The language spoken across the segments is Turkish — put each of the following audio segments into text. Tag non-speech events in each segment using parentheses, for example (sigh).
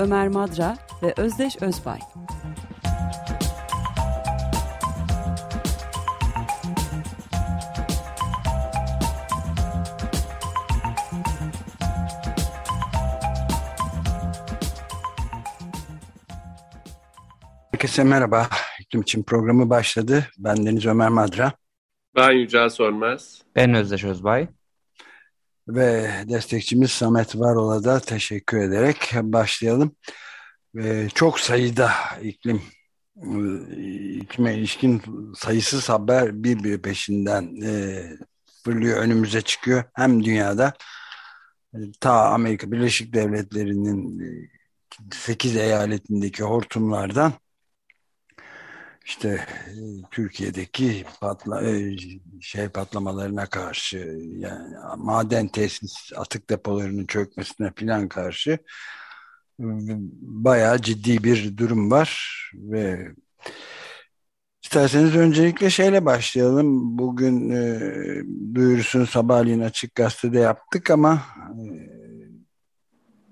Ömer Madra ve Özdeş Özbay. Herkese merhaba. İklim için programı başladı. Ben Deniz Ömer Madra. Ben Yücel Sönmez. Ben Özdeş Özbay. Ve destekçimiz Samet Varol'a da teşekkür ederek başlayalım. Ve çok sayıda iklim iklime ilişkin sayısız haber bir bir peşinden e, fırlıyor önümüze çıkıyor. Hem dünyada ta Amerika Birleşik Devletleri'nin 8 eyaletindeki hortumlardan işte Türkiye'deki patla, şey patlamalarına karşı yani maden tesis atık depolarının çökmesine filan karşı bayağı ciddi bir durum var ve isterseniz öncelikle şeyle başlayalım. Bugün e, duyurusunu sabahleyin açık gazetede yaptık ama e,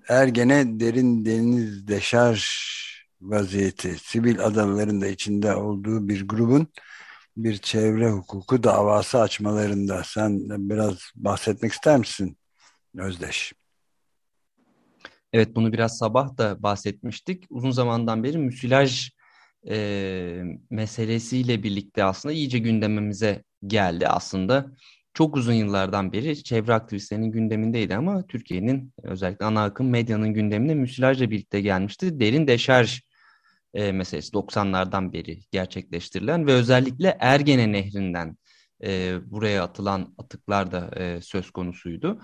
Ergene derin deniz deşarj vaziyeti, sivil adaların da içinde olduğu bir grubun bir çevre hukuku davası açmalarında. Sen biraz bahsetmek ister misin Özdeş? Evet bunu biraz sabah da bahsetmiştik. Uzun zamandan beri müsilaj e, meselesiyle birlikte aslında iyice gündemimize geldi aslında. Çok uzun yıllardan beri çevre aktivistlerinin gündemindeydi ama Türkiye'nin özellikle ana akım medyanın gündemine müsilajla birlikte gelmişti. Derin deşarj e, meselesi 90'lardan beri gerçekleştirilen ve özellikle Ergene Nehri'nden e, buraya atılan atıklar da e, söz konusuydu.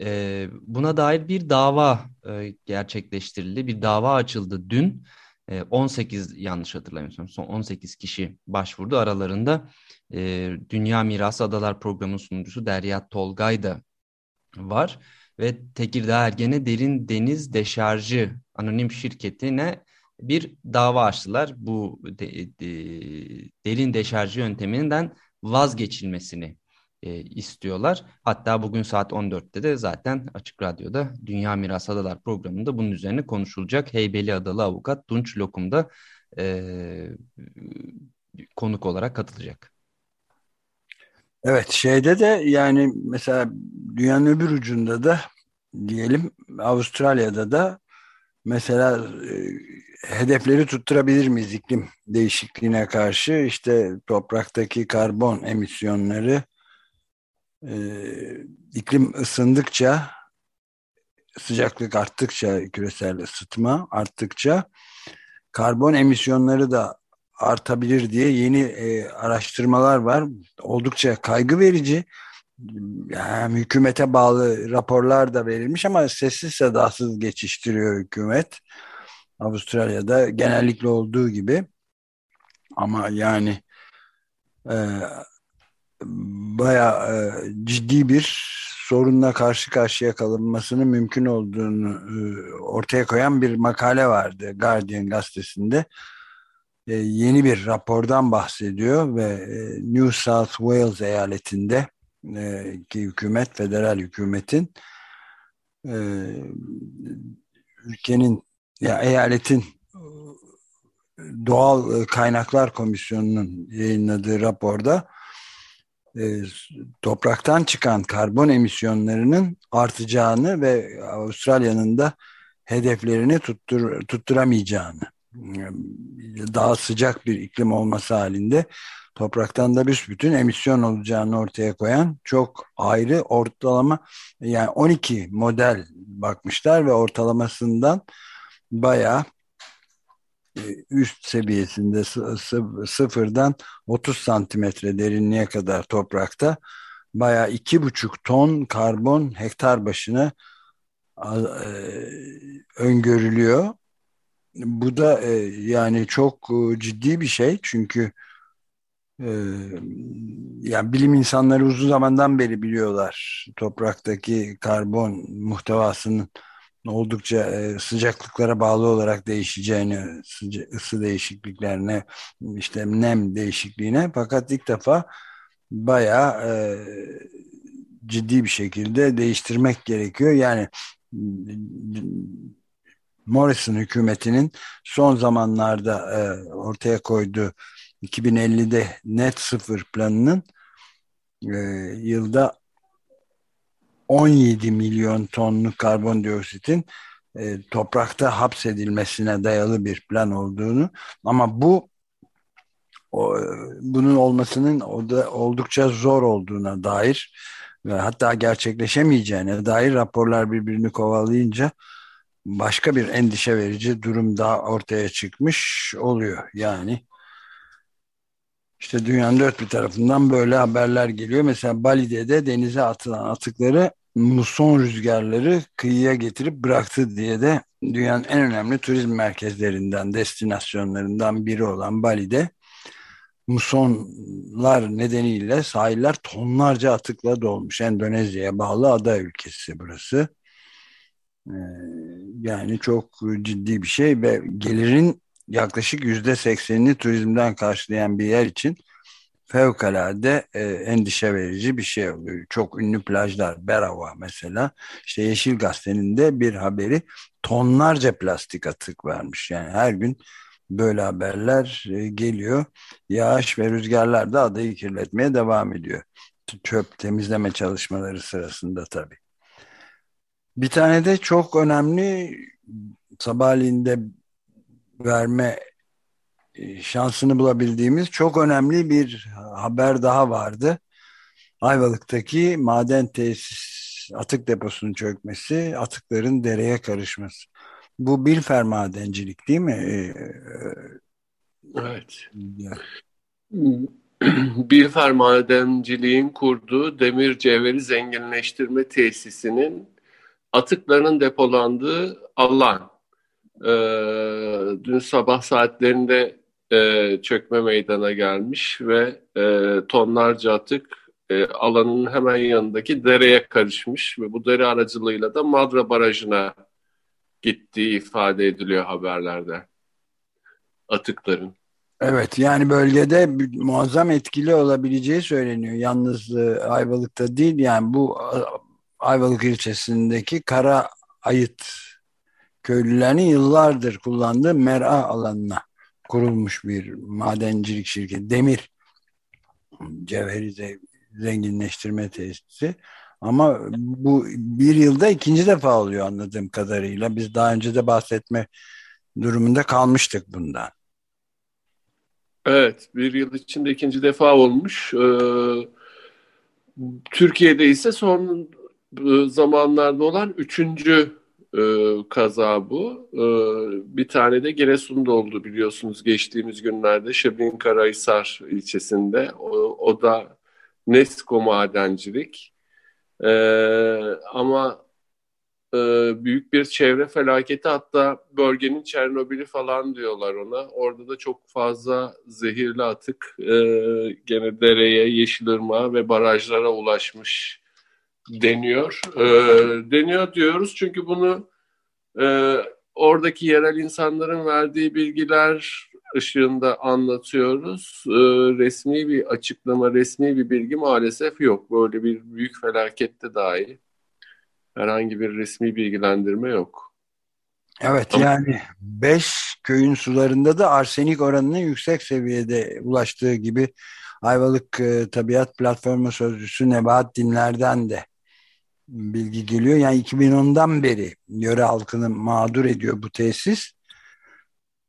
E, buna dair bir dava e, gerçekleştirildi, bir dava açıldı dün. E, 18 yanlış hatırlamıyorsam son 18 kişi başvurdu. Aralarında e, Dünya Mirası Adalar Programı sunucusu Derya Tolgay da var ve Tekirdağ Ergene Derin Deniz Deşarjı Anonim Şirketi'ne bir dava açtılar. Bu de, de, derin deşarjı yönteminden vazgeçilmesini e, istiyorlar. Hatta bugün saat 14'te de zaten Açık Radyo'da Dünya Miras Adalar programında bunun üzerine konuşulacak. Heybeli Adalı avukat Tunç Lokum da e, konuk olarak katılacak. Evet şeyde de yani mesela dünyanın öbür ucunda da diyelim Avustralya'da da mesela e, hedefleri tutturabilir miyiz iklim değişikliğine karşı? İşte topraktaki karbon emisyonları e, iklim ısındıkça sıcaklık arttıkça küresel ısıtma arttıkça karbon emisyonları da artabilir diye yeni e, araştırmalar var. Oldukça kaygı verici. Yani hükümete bağlı raporlar da verilmiş ama sessiz sedasız geçiştiriyor hükümet. Avustralya'da genellikle olduğu gibi ama yani e, baya e, ciddi bir sorunla karşı karşıya kalınmasının mümkün olduğunu e, ortaya koyan bir makale vardı Guardian gazetesinde. E, yeni bir rapordan bahsediyor ve e, New South Wales eyaletinde e, ki hükümet, federal hükümetin e, ülkenin ya eyaletin Doğal Kaynaklar Komisyonu'nun yayınladığı raporda e, topraktan çıkan karbon emisyonlarının artacağını ve Avustralya'nın da hedeflerini tuttur, tutturamayacağını daha sıcak bir iklim olması halinde topraktan da büsbütün emisyon olacağını ortaya koyan çok ayrı ortalama yani 12 model bakmışlar ve ortalamasından bayağı e, üst seviyesinde sıfırdan 30 santimetre derinliğe kadar toprakta bayağı iki buçuk ton karbon hektar başına e, öngörülüyor. Bu da e, yani çok ciddi bir şey çünkü e, yani bilim insanları uzun zamandan beri biliyorlar topraktaki karbon muhtevasının oldukça e, sıcaklıklara bağlı olarak değişeceğini, ısı değişikliklerine, işte nem değişikliğine fakat ilk defa bayağı e, ciddi bir şekilde değiştirmek gerekiyor. Yani Morrison hükümetinin son zamanlarda e, ortaya koyduğu 2050'de net sıfır planının e, yılda 17 milyon tonluk karbondioksitin e, toprakta hapsedilmesine dayalı bir plan olduğunu ama bu o, bunun olmasının o da oldukça zor olduğuna dair ve hatta gerçekleşemeyeceğine dair raporlar birbirini kovalayınca başka bir endişe verici durum daha ortaya çıkmış oluyor. Yani işte dünyanın dört bir tarafından böyle haberler geliyor. Mesela Bali'de de denize atılan atıkları muson rüzgarları kıyıya getirip bıraktı diye de dünyanın en önemli turizm merkezlerinden, destinasyonlarından biri olan Bali'de musonlar nedeniyle sahiller tonlarca atıkla dolmuş. Endonezya'ya bağlı ada ülkesi burası. Ee, yani çok ciddi bir şey ve gelirin yaklaşık yüzde seksenini turizmden karşılayan bir yer için fevkalade e, endişe verici bir şey oluyor. Çok ünlü plajlar, Berava mesela. İşte Yeşil Gazete'nin de bir haberi tonlarca plastik atık vermiş. Yani her gün böyle haberler e, geliyor. Yağış ve rüzgarlar da adayı kirletmeye devam ediyor. Çöp temizleme çalışmaları sırasında tabii. Bir tane de çok önemli sabahleyin de verme e, şansını bulabildiğimiz çok önemli bir haber daha vardı. Ayvalık'taki maden tesis atık deposunun çökmesi, atıkların dereye karışması. Bu bilfer madencilik değil mi? E, e, evet. Bilfer madenciliğin kurduğu demir cevheri zenginleştirme tesisinin atıklarının depolandığı alan. Ee, dün sabah saatlerinde e, çökme meydana gelmiş ve e, tonlarca atık e, alanın hemen yanındaki dereye karışmış ve bu dere aracılığıyla da Madra Barajı'na gittiği ifade ediliyor haberlerde atıkların. Evet yani bölgede muazzam etkili olabileceği söyleniyor. Yalnız e, Ayvalık'ta değil yani bu Ayvalık ilçesindeki Kara Ayıt köylülerinin yıllardır kullandığı mera alanına kurulmuş bir madencilik şirketi. Demir cevheri zenginleştirme tesisi. Ama bu bir yılda ikinci defa oluyor anladığım kadarıyla. Biz daha önce de bahsetme durumunda kalmıştık bundan. Evet, bir yıl içinde ikinci defa olmuş. Ee, Türkiye'de ise son e, zamanlarda olan üçüncü e, kaza bu. E, bir tane de Giresun'da oldu biliyorsunuz geçtiğimiz günlerde Şebin Karahisar ilçesinde. O, o da Nesko madencilik. E, ama e, büyük bir çevre felaketi hatta bölgenin Çernobil'i falan diyorlar ona. Orada da çok fazla zehirli atık e, gene dereye, Yeşilırmağa ve barajlara ulaşmış deniyor. E, deniyor diyoruz çünkü bunu e, oradaki yerel insanların verdiği bilgiler ışığında anlatıyoruz. E, resmi bir açıklama, resmi bir bilgi maalesef yok. Böyle bir büyük felakette dahi herhangi bir resmi bilgilendirme yok. Evet Ama, yani 5 köyün sularında da arsenik oranının yüksek seviyede ulaştığı gibi Ayvalık e, Tabiat Platformu Sözcüsü Nebahat Dinler'den de bilgi geliyor. Yani 2010'dan beri yöre halkını mağdur ediyor bu tesis.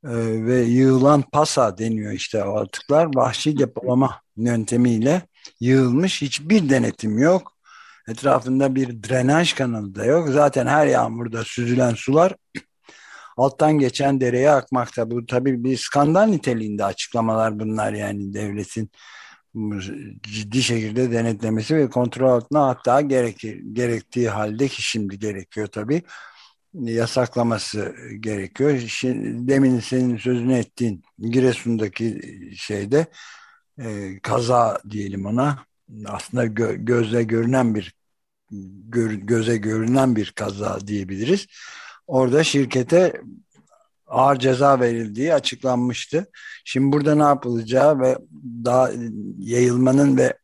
Ee, ve yığılan pasa deniyor işte o. Vahşi depolama yöntemiyle yığılmış. Hiçbir denetim yok. Etrafında bir drenaj kanalı da yok. Zaten her yağmurda süzülen sular alttan geçen dereye akmakta. Bu tabii bir skandal niteliğinde açıklamalar bunlar yani devletin ciddi şekilde denetlemesi ve kontrol altına hatta gerekir, gerektiği halde ki şimdi gerekiyor tabii yasaklaması gerekiyor. Şimdi, demin senin sözünü ettiğin Giresun'daki şeyde e, kaza diyelim ona aslında gö gözle görünen bir gör göze görünen bir kaza diyebiliriz. Orada şirkete ağır ceza verildiği açıklanmıştı. Şimdi burada ne yapılacağı ve daha yayılmanın ve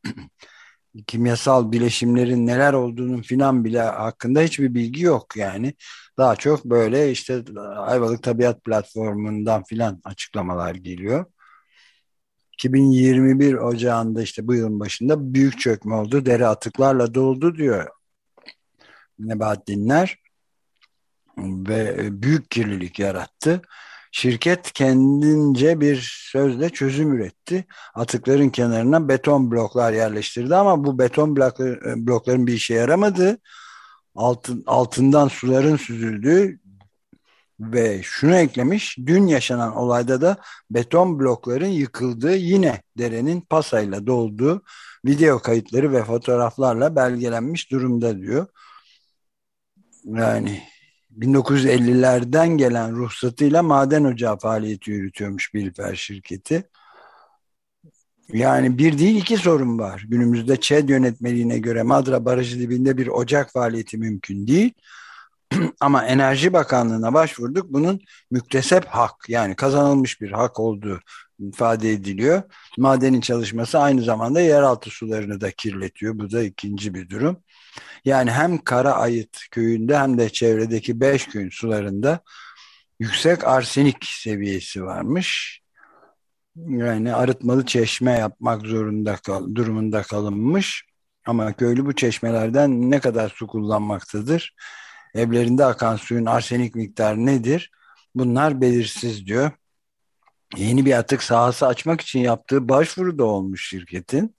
(clears throat) kimyasal bileşimlerin neler olduğunun filan bile hakkında hiçbir bilgi yok yani. Daha çok böyle işte Ayvalık Tabiat Platformu'ndan filan açıklamalar geliyor. 2021 Ocağı'nda işte bu yılın başında büyük çökme oldu. Dere atıklarla doldu diyor Nebahattinler ve büyük kirlilik yarattı. Şirket kendince bir sözle çözüm üretti. Atıkların kenarına beton bloklar yerleştirdi ama bu beton bloklar, blokların bir işe yaramadı. Altın, altından suların süzüldüğü ve şunu eklemiş dün yaşanan olayda da beton blokların yıkıldığı yine derenin pasayla dolduğu video kayıtları ve fotoğraflarla belgelenmiş durumda diyor. Yani 1950'lerden gelen ruhsatıyla maden ocağı faaliyeti yürütüyormuş Bilfer şirketi. Yani bir değil iki sorun var. Günümüzde ÇED yönetmeliğine göre Madra Barajı dibinde bir ocak faaliyeti mümkün değil. (clears throat) Ama Enerji Bakanlığı'na başvurduk. Bunun müktesep hak yani kazanılmış bir hak olduğu ifade ediliyor. Madenin çalışması aynı zamanda yeraltı sularını da kirletiyor. Bu da ikinci bir durum. Yani hem Kara Ayıt köyünde hem de çevredeki beş köyün sularında yüksek arsenik seviyesi varmış. Yani arıtmalı çeşme yapmak zorunda kal durumunda kalınmış. Ama köylü bu çeşmelerden ne kadar su kullanmaktadır? Evlerinde akan suyun arsenik miktarı nedir? Bunlar belirsiz diyor. Yeni bir atık sahası açmak için yaptığı başvuru da olmuş şirketin.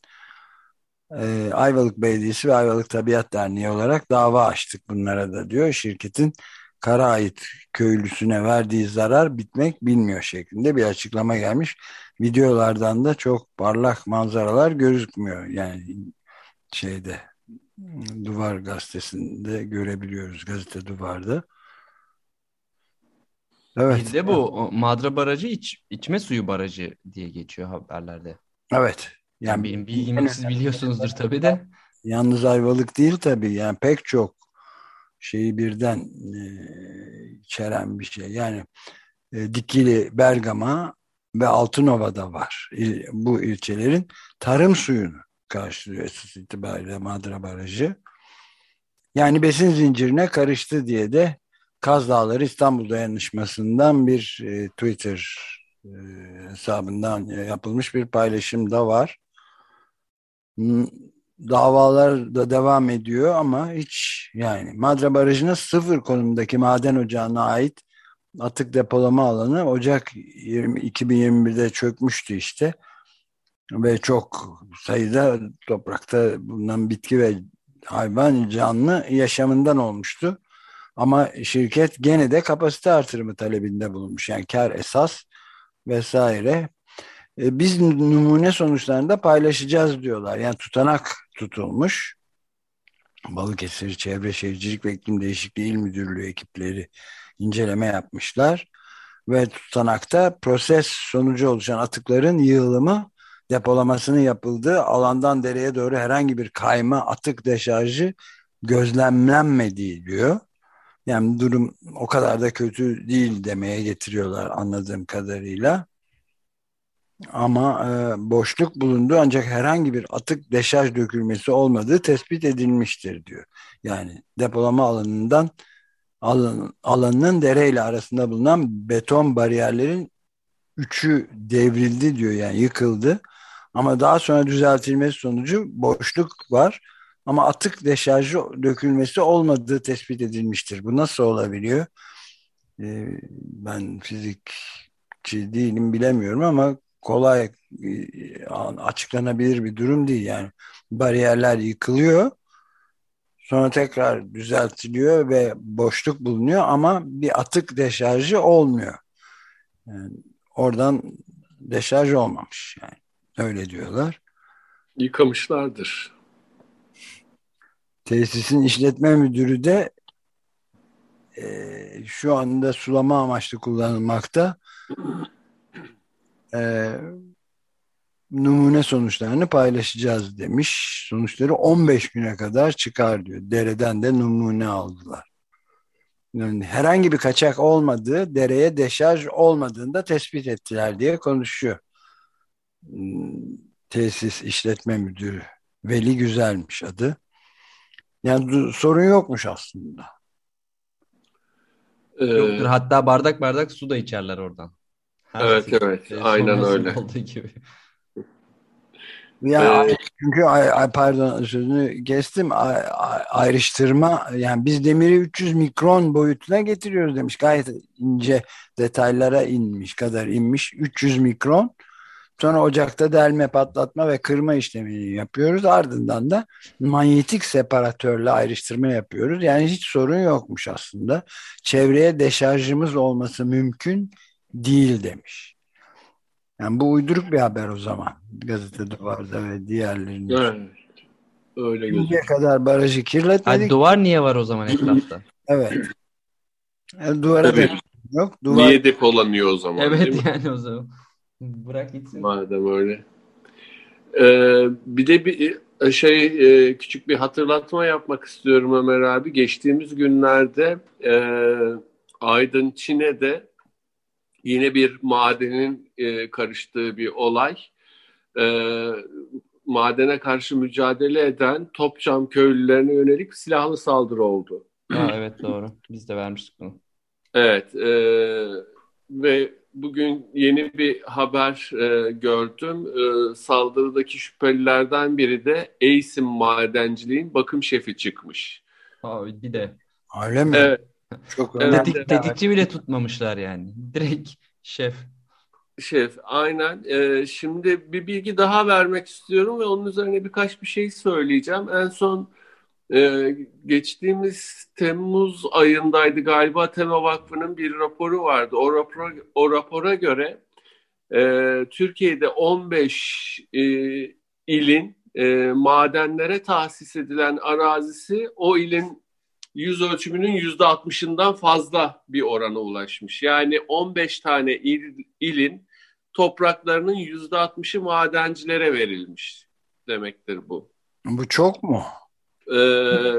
Ee, Ayvalık Belediyesi ve Ayvalık Tabiat Derneği olarak dava açtık bunlara da diyor. Şirketin kara ait köylüsüne verdiği zarar bitmek bilmiyor şeklinde bir açıklama gelmiş. Videolardan da çok parlak manzaralar gözükmüyor. Yani şeyde Duvar gazetesinde görebiliyoruz. Gazete Duvar'da. Evet. Bir de bu Madra Barajı iç, içme suyu barajı diye geçiyor haberlerde. Evet. Yani benim bilgimi siz biliyorsunuzdur tabii de. Yalnız Ayvalık değil tabii. Yani pek çok şeyi birden e, içeren bir şey. Yani e, Dikili, Bergama ve Altınova'da var. İl, bu ilçelerin tarım suyunu karşılıyor esas itibariyle Madra Barajı. Yani besin zincirine karıştı diye de Kaz Dağları İstanbul Dayanışması'ndan bir e, Twitter e, hesabından e, yapılmış bir paylaşım da var. Davalar da devam ediyor ama hiç yani Madra Barajı'na sıfır konumdaki maden ocağına ait atık depolama alanı Ocak 20, 2021'de çökmüştü işte ve çok sayıda toprakta bulunan bitki ve hayvan canlı yaşamından olmuştu. Ama şirket gene de kapasite artırımı talebinde bulunmuş. Yani kar esas vesaire. E, biz numune sonuçlarını da paylaşacağız diyorlar. Yani tutanak tutulmuş. Balıkesir Çevre Şehircilik ve İklim Değişikliği İl Müdürlüğü ekipleri inceleme yapmışlar. Ve tutanakta proses sonucu oluşan atıkların yığılımı depolamasının yapıldığı alandan dereye doğru herhangi bir kayma atık deşarjı gözlemlenmediği diyor. Yani durum o kadar da kötü değil demeye getiriyorlar anladığım kadarıyla. Ama e, boşluk bulundu ancak herhangi bir atık deşarj dökülmesi olmadığı tespit edilmiştir diyor. Yani depolama alanından alan, alanının dereyle arasında bulunan beton bariyerlerin üçü devrildi diyor yani yıkıldı. Ama daha sonra düzeltilmesi sonucu boşluk var. Ama atık deşarjı dökülmesi olmadığı tespit edilmiştir. Bu nasıl olabiliyor? Ee, ben fizikçi değilim bilemiyorum ama kolay e, açıklanabilir bir durum değil. Yani bariyerler yıkılıyor. Sonra tekrar düzeltiliyor ve boşluk bulunuyor ama bir atık deşarjı olmuyor. Yani oradan deşarj olmamış yani. Öyle diyorlar. Yıkamışlardır. Tesisin işletme müdürü de e, şu anda sulama amaçlı kullanılmakta. E, numune sonuçlarını paylaşacağız demiş. Sonuçları 15 güne kadar çıkar diyor. Dereden de numune aldılar. Yani herhangi bir kaçak olmadığı, dereye deşarj olmadığını da tespit ettiler diye konuşuyor. Hmm, tesis işletme müdürü. Veli Güzelmiş adı. Yani sorun yokmuş aslında. Ee, Yoktur. Hatta bardak bardak su da içerler oradan. Her evet şey, evet. Aynen öyle. Olduğu gibi. Ya ee, çünkü ay, ay, pardon sözünü kestim. Ay, ay, ayrıştırma yani biz demiri 300 mikron boyutuna getiriyoruz demiş. Gayet ince detaylara inmiş kadar inmiş. 300 mikron. Sonra ocakta delme patlatma ve kırma işlemini yapıyoruz. Ardından da manyetik separatörle ayrıştırma yapıyoruz. Yani hiç sorun yokmuş aslında. Çevreye deşarjımız olması mümkün değil demiş. Yani bu uyduruk bir haber o zaman. Gazete Duvar'da ve diğerlerinde. Evet. Öyle gözüküyor. kadar barajı kirletmedik. Ay, duvar niye var o zaman etrafta? evet. Yani duvara evet. yok. Duvar... Niye depolanıyor o zaman? Evet yani o zaman. Bırak gitsin. Madem öyle. Ee, bir de bir e, şey e, küçük bir hatırlatma yapmak istiyorum Ömer abi. Geçtiğimiz günlerde e, Aydın Çin'e yine bir madenin e, karıştığı bir olay. E, madene karşı mücadele eden Topçam köylülerine yönelik silahlı saldırı oldu. Ha, evet doğru. Biz de vermiştik bunu. Evet. E, ve bugün yeni bir haber e, gördüm. E, saldırıdaki şüphelilerden biri de Eysim Madenciliğin bakım şefi çıkmış. Abi bir de. Öyle mi? Evet. Çok önemli. Dedik, dedikçi bile tutmamışlar yani. Direkt şef. Şef, aynen. Ee, şimdi bir bilgi daha vermek istiyorum ve onun üzerine birkaç bir şey söyleyeceğim. En son e, geçtiğimiz Temmuz ayındaydı galiba Tema Vakfı'nın bir raporu vardı. O, rapor, o rapora göre e, Türkiye'de 15 e, ilin e, madenlere tahsis edilen arazisi o ilin yüz ölçümünün yüzde altmışından fazla bir orana ulaşmış. Yani 15 tane il, ilin topraklarının yüzde altmışı madencilere verilmiş demektir bu. Bu çok mu? Ee,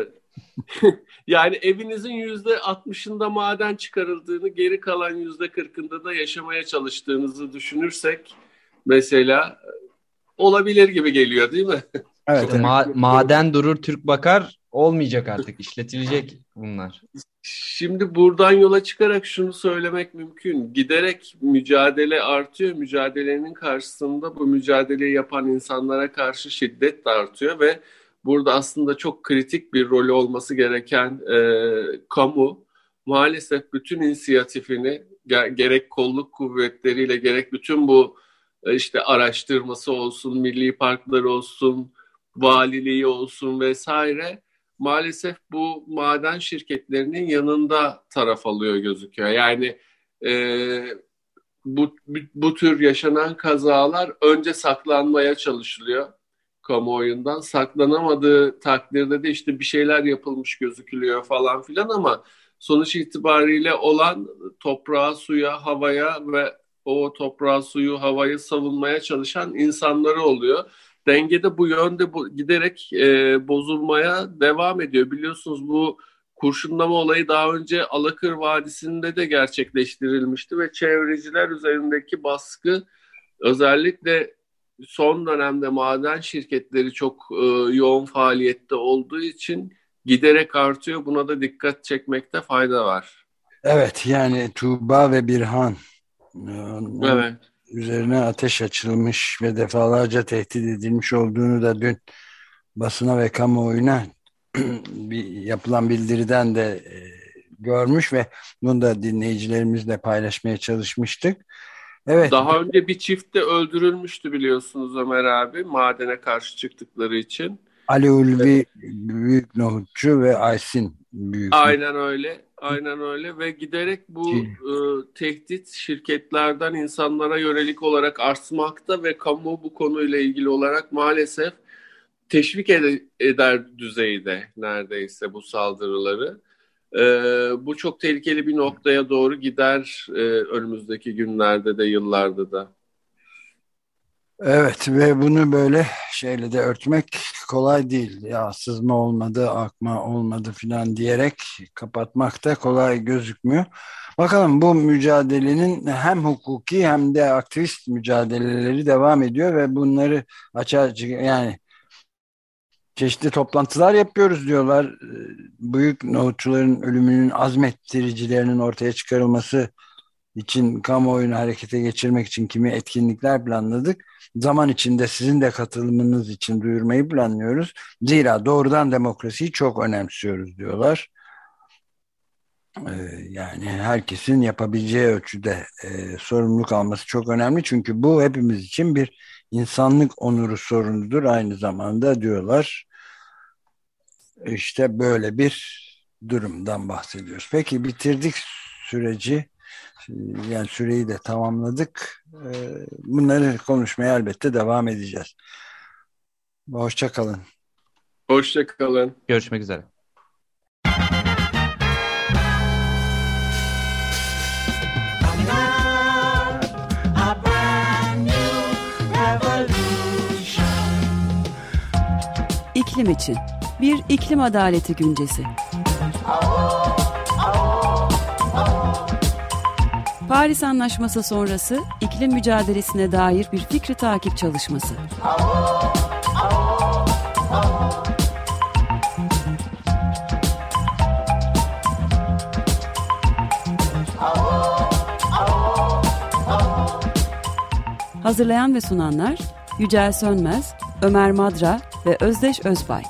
(laughs) yani evinizin yüzde altmışında maden çıkarıldığını, geri kalan yüzde kırkında da yaşamaya çalıştığınızı düşünürsek mesela olabilir gibi geliyor değil mi? Evet. Ma- maden durur Türk bakar olmayacak artık işletilecek bunlar. Şimdi buradan yola çıkarak şunu söylemek mümkün. Giderek mücadele artıyor. Mücadelenin karşısında bu mücadeleyi yapan insanlara karşı şiddet de artıyor ve burada aslında çok kritik bir rolü olması gereken e, kamu maalesef bütün inisiyatifini gerek kolluk kuvvetleriyle gerek bütün bu e, işte araştırması olsun, milli parkları olsun, valiliği olsun vesaire maalesef bu maden şirketlerinin yanında taraf alıyor gözüküyor. Yani e, bu, bu tür yaşanan kazalar önce saklanmaya çalışılıyor kamuoyundan. Saklanamadığı takdirde de işte bir şeyler yapılmış gözükülüyor falan filan ama sonuç itibariyle olan toprağa, suya, havaya ve o toprağı, suyu, havayı savunmaya çalışan insanları oluyor dengede bu yönde bu, giderek e, bozulmaya devam ediyor. Biliyorsunuz bu kurşunlama olayı daha önce Alakır Vadisi'nde de gerçekleştirilmişti ve çevreciler üzerindeki baskı özellikle son dönemde maden şirketleri çok e, yoğun faaliyette olduğu için giderek artıyor. Buna da dikkat çekmekte fayda var. Evet yani Tuğba ve Birhan. E, evet üzerine ateş açılmış ve defalarca tehdit edilmiş olduğunu da dün basına ve kamuoyuna (clears throat) bir yapılan bildiriden de e, görmüş ve bunu da dinleyicilerimizle paylaşmaya çalışmıştık. Evet. Daha önce bir çift de öldürülmüştü biliyorsunuz Ömer abi madene karşı çıktıkları için. Ali Ulvi Büyük Nohutçu ve Aysin Büyük Aynen öyle. Aynen öyle ve giderek bu e, tehdit şirketlerden insanlara yönelik olarak artmakta ve kamu bu konuyla ilgili olarak maalesef teşvik ed- eder düzeyde neredeyse bu saldırıları. e, bu çok tehlikeli bir noktaya doğru gider e, önümüzdeki günlerde de yıllarda da. Evet ve bunu böyle şeyle de örtmek kolay değil. Ya sızma olmadı, akma olmadı filan diyerek kapatmak da kolay gözükmüyor. Bakalım bu mücadelenin hem hukuki hem de aktivist mücadeleleri devam ediyor ve bunları açığa yani çeşitli toplantılar yapıyoruz diyorlar. Büyük nohutçuların ölümünün azmettiricilerinin ortaya çıkarılması için kamuoyunu harekete geçirmek için kimi etkinlikler planladık. Zaman içinde sizin de katılımınız için duyurmayı planlıyoruz. Zira doğrudan demokrasiyi çok önemsiyoruz diyorlar. Ee, yani herkesin yapabileceği ölçüde e, sorumluluk alması çok önemli. Çünkü bu hepimiz için bir insanlık onuru sorunudur aynı zamanda diyorlar. İşte böyle bir durumdan bahsediyoruz. Peki bitirdik süreci yani süreyi de tamamladık. Ee, bunları konuşmaya elbette devam edeceğiz. Hoşçakalın. Hoşçakalın. Görüşmek üzere. İklim için bir iklim adaleti güncesi. Paris Anlaşması sonrası iklim mücadelesine dair bir fikri takip çalışması. Hazırlayan ve sunanlar Yücel Sönmez, Ömer Madra ve Özdeş Özbay.